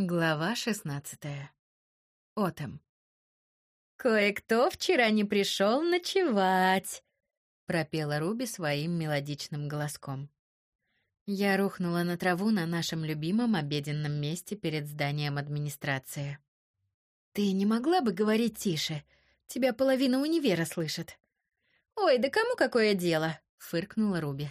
Глава шестнадцатая. Отом. «Кое-кто вчера не пришел ночевать», — пропела Руби своим мелодичным голоском. Я рухнула на траву на нашем любимом обеденном месте перед зданием администрации. «Ты не могла бы говорить тише? Тебя половина универа слышит». «Ой, да кому какое дело?» — фыркнула Руби.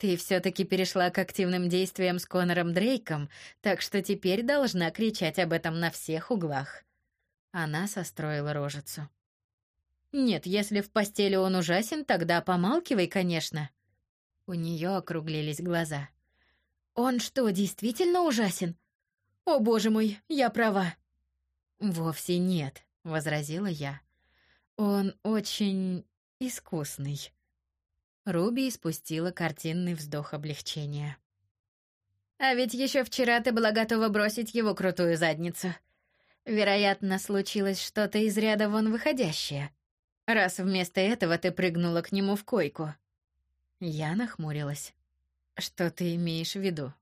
Ты все-таки перешла к активным действиям с Конором Дрейком, так что теперь должна кричать об этом на всех углах. Она состроила рожицу. Нет, если в постели он ужасен, тогда помалкивай, конечно. У нее округлились глаза. Он что, действительно ужасен? О, боже мой, я права. Вовсе нет, возразила я. Он очень искусный. Руби испустила картинный вздох облегчения. А ведь еще вчера ты была готова бросить его крутую задницу. Вероятно, случилось что-то из ряда вон выходящее. Раз вместо этого ты прыгнула к нему в койку. Я нахмурилась. Что ты имеешь в виду?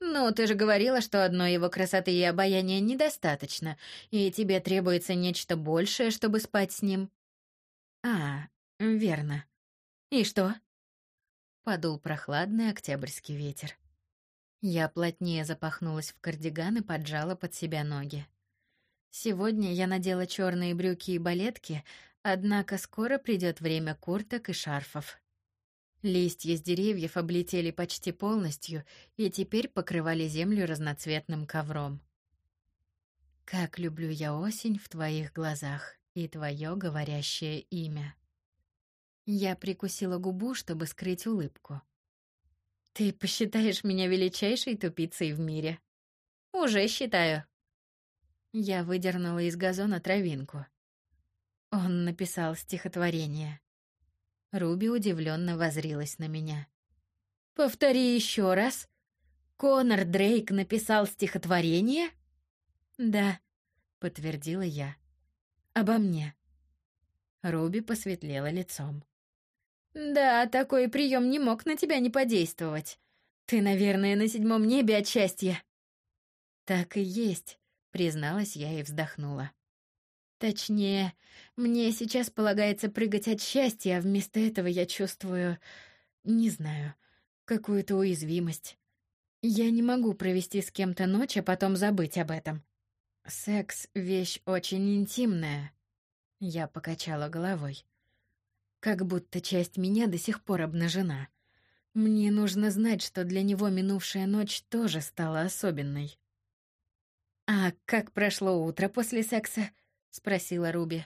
Ну, ты же говорила, что одной его красоты и обаяния недостаточно, и тебе требуется нечто большее, чтобы спать с ним. А, верно. И что? Подул прохладный октябрьский ветер. Я плотнее запахнулась в кардиган и поджала под себя ноги. Сегодня я надела черные брюки и балетки, однако скоро придет время курток и шарфов. Листья с деревьев облетели почти полностью и теперь покрывали землю разноцветным ковром. Как люблю я осень в твоих глазах и твое говорящее имя. Я прикусила губу, чтобы скрыть улыбку. Ты посчитаешь меня величайшей тупицей в мире? Уже считаю. Я выдернула из газона травинку. Он написал стихотворение. Руби удивленно возрилась на меня. Повтори еще раз. Конор Дрейк написал стихотворение? Да, подтвердила я. Обо мне. Руби посветлела лицом. Да, такой прием не мог на тебя не подействовать. Ты, наверное, на седьмом небе от счастья. Так и есть, призналась я и вздохнула. Точнее, мне сейчас полагается прыгать от счастья, а вместо этого я чувствую, не знаю, какую-то уязвимость. Я не могу провести с кем-то ночь, а потом забыть об этом. Секс — вещь очень интимная. Я покачала головой. Как будто часть меня до сих пор обнажена. Мне нужно знать, что для него минувшая ночь тоже стала особенной. «А как прошло утро после секса?» — спросила Руби.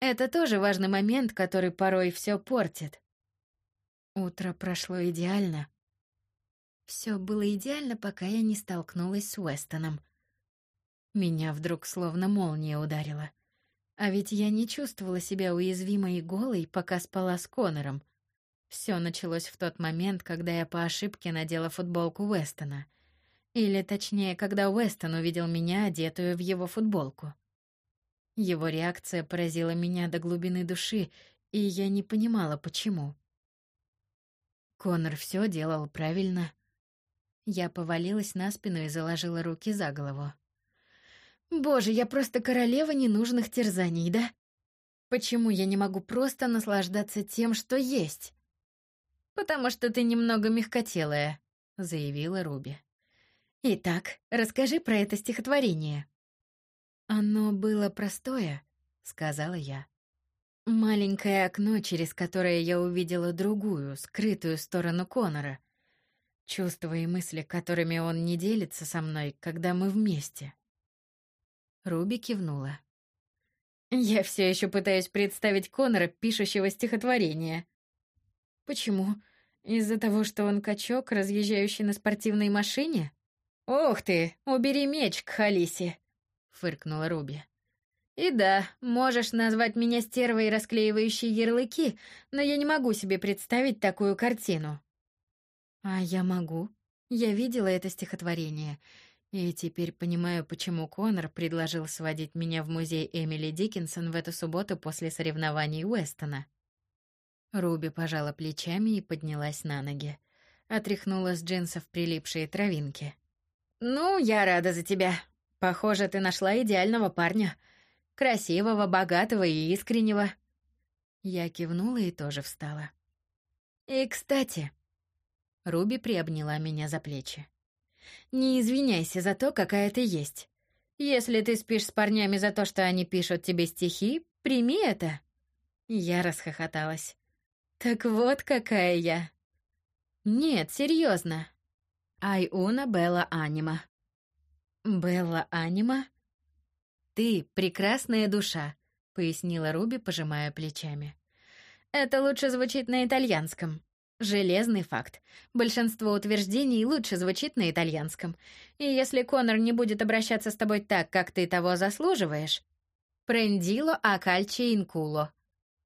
«Это тоже важный момент, который порой все портит». Утро прошло идеально. Все было идеально, пока я не столкнулась с Уэстоном. Меня вдруг словно молния ударила. А ведь я не чувствовала себя уязвимой и голой, пока спала с Конором. Все началось в тот момент, когда я по ошибке надела футболку Уэстона. Или точнее, когда Уэстон увидел меня, одетую в его футболку. Его реакция поразила меня до глубины души, и я не понимала, почему. Конор все делал правильно. Я повалилась на спину и заложила руки за голову. Боже, я просто королева ненужных терзаний, да? Почему я не могу просто наслаждаться тем, что есть? Потому что ты немного мягкотелая, заявила Руби. Итак, расскажи про это стихотворение. Оно было простое, сказала я. Маленькое окно, через которое я увидела другую, скрытую сторону Конора. Чувства и мысли, которыми он не делится со мной, когда мы вместе. Руби кивнула. Я все еще пытаюсь представить Конора, пишущего стихотворение. Почему? Из-за того, что он качок, разъезжающий на спортивной машине? Ох ты, убери меч к Халисе, фыркнула Руби. И да, можешь назвать меня стервой, расклеивающей ярлыки, но я не могу себе представить такую картину. А я могу. Я видела это стихотворение. И теперь понимаю, почему Конор предложил сводить меня в музей Эмили Диккенсон в эту субботу после соревнований Уэстона. Руби пожала плечами и поднялась на ноги. Отряхнула с джинсов прилипшие травинки. Ну, я рада за тебя. Похоже, ты нашла идеального парня. Красивого, богатого и искреннего. Я кивнула и тоже встала. И, кстати, Руби приобняла меня за плечи. Не извиняйся за то, какая ты есть. Если ты спишь с парнями за то, что они пишут тебе стихи, прими это. Я расхохоталась. Так вот какая я. Нет, серьезно. Ай уна Белла Анима. Белла Анима? Ты прекрасная душа, пояснила Руби, пожимая плечами. Это лучше звучит на итальянском. Железный факт. Большинство утверждений лучше звучит на итальянском. И если Конор не будет обращаться с тобой так, как ты того заслуживаешь, прендило а кальче инкуло.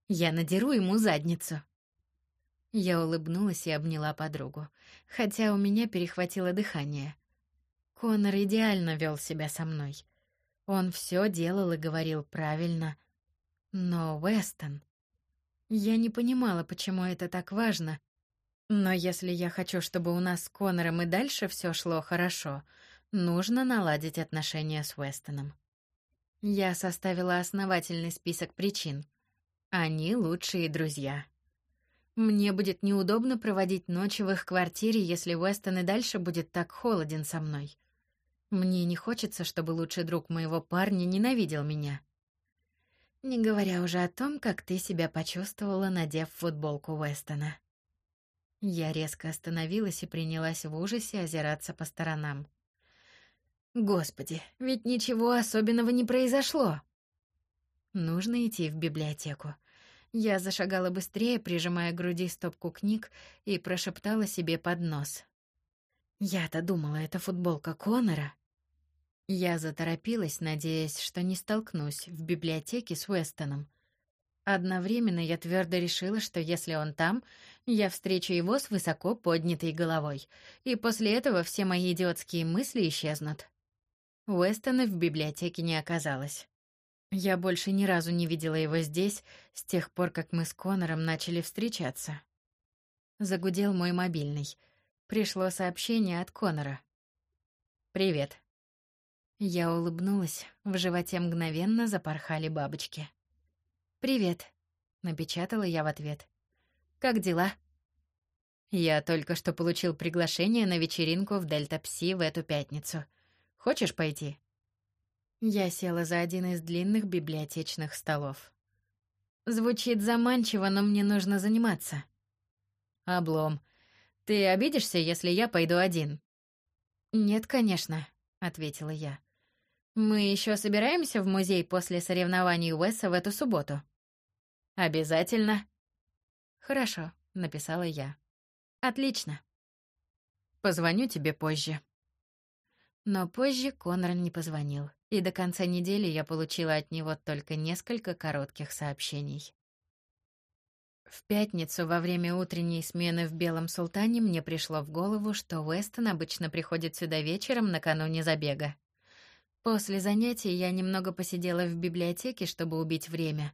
Я надеру ему задницу. Я улыбнулась и обняла подругу, хотя у меня перехватило дыхание. Конор идеально вел себя со мной. Он все делал и говорил правильно. Но Уэстон... Я не понимала, почему это так важно, но если я хочу, чтобы у нас с Конором и дальше все шло хорошо, нужно наладить отношения с Уэстоном. Я составила основательный список причин. Они лучшие друзья. Мне будет неудобно проводить ночи в их квартире, если Уэстон и дальше будет так холоден со мной. Мне не хочется, чтобы лучший друг моего парня ненавидел меня. Не говоря уже о том, как ты себя почувствовала, надев футболку Уэстона. Я резко остановилась и принялась в ужасе озираться по сторонам. Господи, ведь ничего особенного не произошло. Нужно идти в библиотеку. Я зашагала быстрее, прижимая к груди стопку книг, и прошептала себе под нос. Я-то думала, это футболка Конора. Я заторопилась, надеясь, что не столкнусь в библиотеке с Уэстоном. Одновременно я твердо решила, что если он там, я встречу его с высоко поднятой головой, и после этого все мои идиотские мысли исчезнут. Уэстона в библиотеке не оказалось. Я больше ни разу не видела его здесь с тех пор, как мы с Конором начали встречаться. Загудел мой мобильный. Пришло сообщение от Конора. «Привет». Я улыбнулась, в животе мгновенно запорхали бабочки. «Привет», — напечатала я в ответ. «Как дела?» «Я только что получил приглашение на вечеринку в Дельта Пси в эту пятницу. Хочешь пойти?» Я села за один из длинных библиотечных столов. Звучит заманчиво, но мне нужно заниматься. Облом. Ты обидишься, если я пойду один? Нет, конечно, ответила я. Мы еще собираемся в музей после соревнований Уэса в эту субботу. Обязательно. Хорошо, написала я. Отлично. Позвоню тебе позже. Но позже Конрад не позвонил, и до конца недели я получила от него только несколько коротких сообщений. В пятницу во время утренней смены в Белом Султане мне пришло в голову, что Уэстон обычно приходит сюда вечером накануне забега. После занятий я немного посидела в библиотеке, чтобы убить время,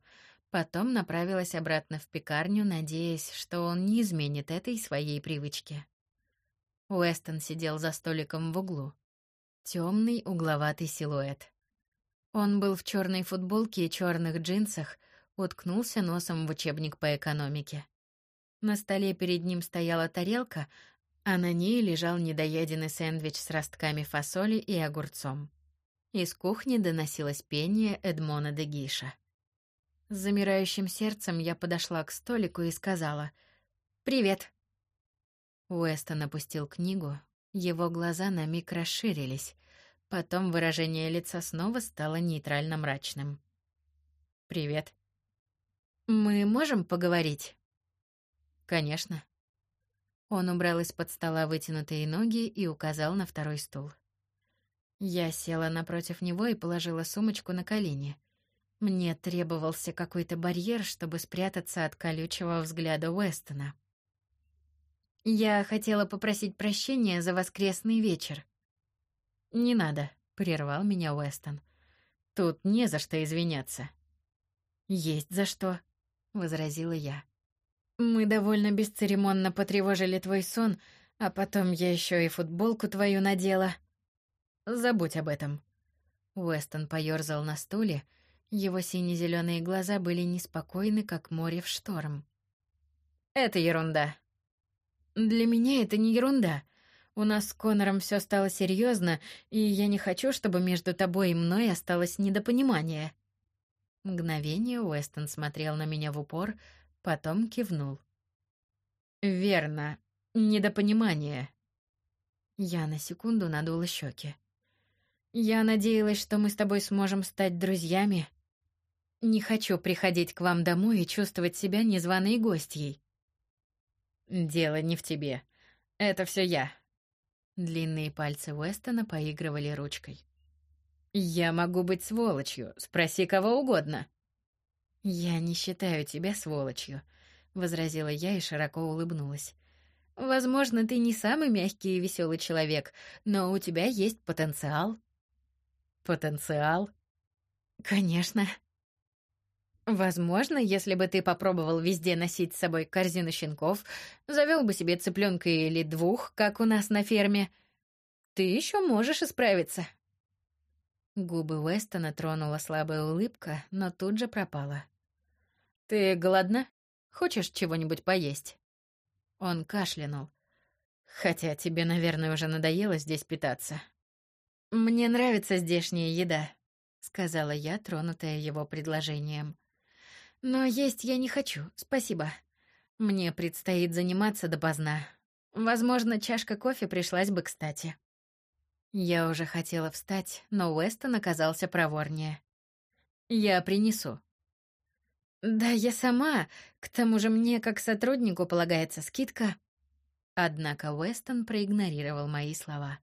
Потом направилась обратно в пекарню, надеясь, что он не изменит этой своей привычки. Уэстон сидел за столиком в углу. Темный угловатый силуэт. Он был в черной футболке и черных джинсах, уткнулся носом в учебник по экономике. На столе перед ним стояла тарелка, а на ней лежал недоеденный сэндвич с ростками фасоли и огурцом. Из кухни доносилось пение Эдмона де Гиша. С замирающим сердцем я подошла к столику и сказала «Привет». Уэстон опустил книгу, его глаза на миг расширились, потом выражение лица снова стало нейтрально мрачным. «Привет». «Мы можем поговорить?» «Конечно». Он убрал из-под стола вытянутые ноги и указал на второй стул. Я села напротив него и положила сумочку на колени. Мне требовался какой-то барьер, чтобы спрятаться от колючего взгляда Уэстона. Я хотела попросить прощения за воскресный вечер. Не надо, прервал меня Уэстон. Тут не за что извиняться. Есть за что, возразила я. Мы довольно бесцеремонно потревожили твой сон, а потом я еще и футболку твою надела. Забудь об этом. Уэстон поёрзал на стуле, его сине зеленые глаза были неспокойны, как море в шторм. Это ерунда. Для меня это не ерунда. У нас с Конором все стало серьезно, и я не хочу, чтобы между тобой и мной осталось недопонимание. Мгновение Уэстон смотрел на меня в упор, потом кивнул. Верно, недопонимание. Я на секунду надула щеки. Я надеялась, что мы с тобой сможем стать друзьями. Не хочу приходить к вам домой и чувствовать себя незваной гостьей. Дело не в тебе. Это все я. Длинные пальцы Уэстона поигрывали ручкой. Я могу быть сволочью, спроси кого угодно. Я не считаю тебя сволочью, возразила я и широко улыбнулась. Возможно, ты не самый мягкий и веселый человек, но у тебя есть потенциал. Потенциал? Конечно. Возможно, если бы ты попробовал везде носить с собой корзину щенков, завел бы себе цыпленка или двух, как у нас на ферме, ты еще можешь исправиться. Губы Уэстона тронула слабая улыбка, но тут же пропала. Ты голодна? Хочешь чего-нибудь поесть? Он кашлянул. Хотя тебе, наверное, уже надоело здесь питаться. Мне нравится здешняя еда, сказала я, тронутая его предложением. Но есть я не хочу, спасибо. Мне предстоит заниматься допоздна. Возможно, чашка кофе пришлась бы кстати. Я уже хотела встать, но Уэстон оказался проворнее. Я принесу. Да, я сама. К тому же мне, как сотруднику, полагается скидка. Однако Уэстон проигнорировал мои слова.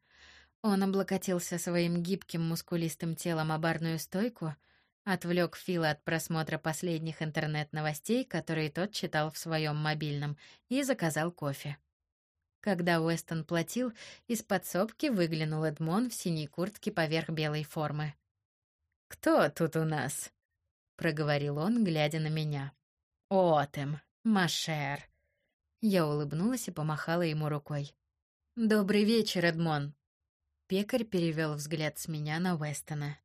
Он облокотился своим гибким мускулистым телом о барную стойку, отвлек Фила от просмотра последних интернет-новостей, которые тот читал в своем мобильном, и заказал кофе. Когда Уэстон платил, из подсобки выглянул Эдмон в синей куртке поверх белой формы. «Кто тут у нас?» — проговорил он, глядя на меня. «Отем, Машер». Я улыбнулась и помахала ему рукой. «Добрый вечер, Эдмон», Пекарь перевел взгляд с меня на Уэстона.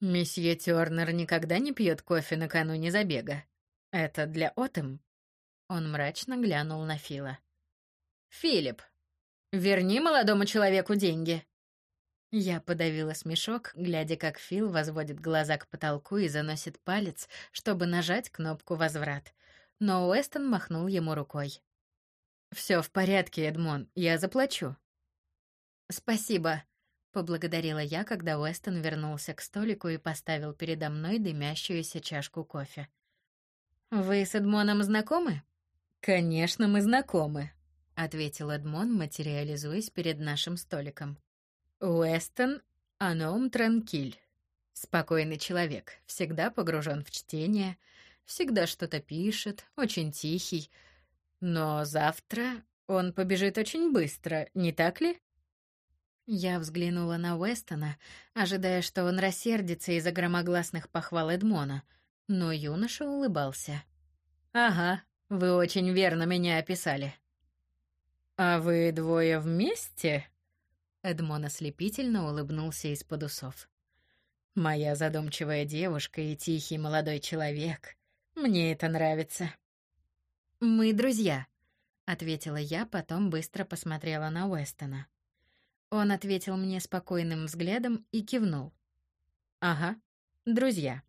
«Месье Тёрнер никогда не пьет кофе накануне забега. Это для Отем?» Он мрачно глянул на Фила. «Филипп, верни молодому человеку деньги!» Я подавила смешок, глядя, как Фил возводит глаза к потолку и заносит палец, чтобы нажать кнопку «Возврат». Но Уэстон махнул ему рукой. «Все в порядке, Эдмон, я заплачу». «Спасибо», — поблагодарила я, когда Уэстон вернулся к столику и поставил передо мной дымящуюся чашку кофе. «Вы с Эдмоном знакомы?» «Конечно, мы знакомы», — ответил Эдмон, материализуясь перед нашим столиком. «Уэстон — аном транкиль. Спокойный человек, всегда погружен в чтение, всегда что-то пишет, очень тихий. Но завтра он побежит очень быстро, не так ли?» Я взглянула на Уэстона, ожидая, что он рассердится из-за громогласных похвал Эдмона, но юноша улыбался. «Ага, вы очень верно меня описали». «А вы двое вместе?» Эдмон ослепительно улыбнулся из-под усов. «Моя задумчивая девушка и тихий молодой человек. Мне это нравится». «Мы друзья», — ответила я, потом быстро посмотрела на Уэстона. Он ответил мне спокойным взглядом и кивнул. Ага, друзья.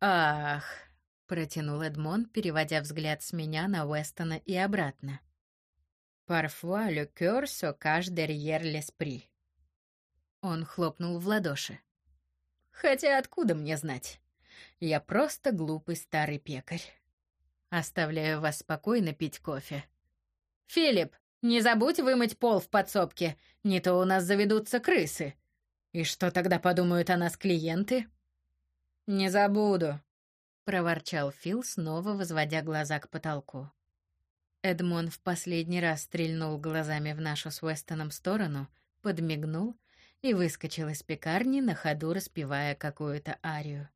Ах, протянул Эдмон, переводя взгляд с меня на Уэстона и обратно. Parfois le cœur se cache derrière l'esprit. Он хлопнул в ладоши. Хотя откуда мне знать? Я просто глупый старый пекарь. Оставляю вас спокойно пить кофе. Филипп, не забудь вымыть пол в подсобке, не то у нас заведутся крысы. И что тогда подумают о нас клиенты? Не забуду, проворчал Фил, снова возводя глаза к потолку. Эдмон в последний раз стрельнул глазами в нашу с Уэстоном сторону, подмигнул и выскочил из пекарни на ходу, распевая какую-то арию.